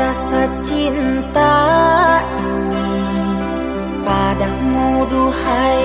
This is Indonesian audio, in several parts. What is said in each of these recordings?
rasa cinta padamu duhai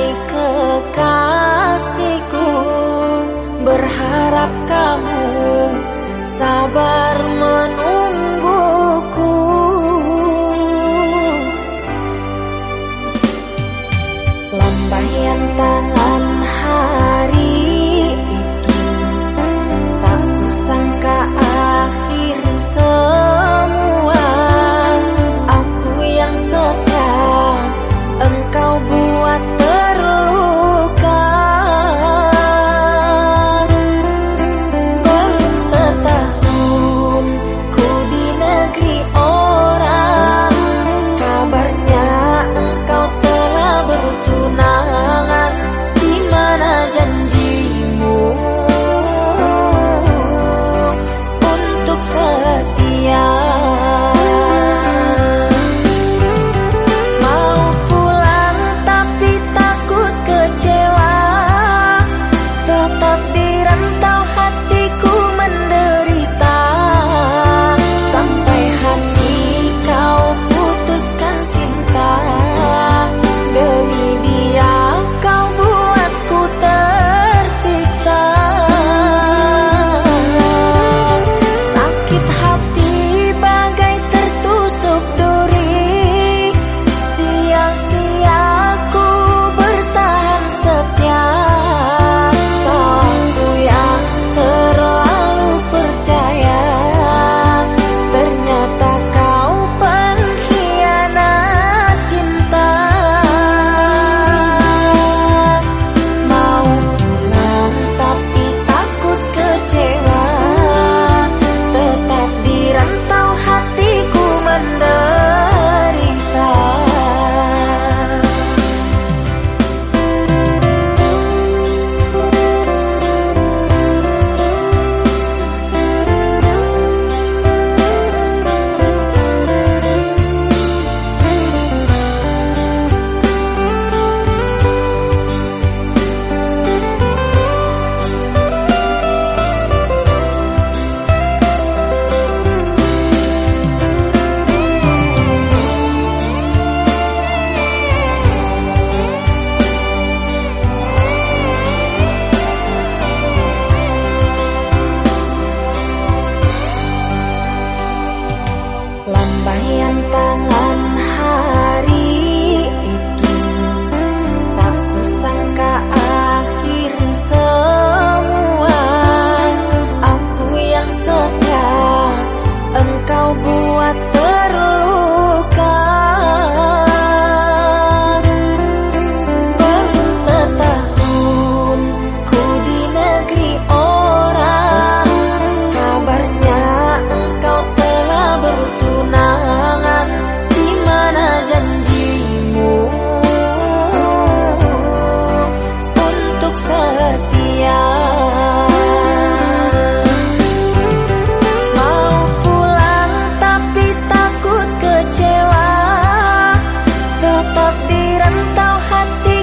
rantau hati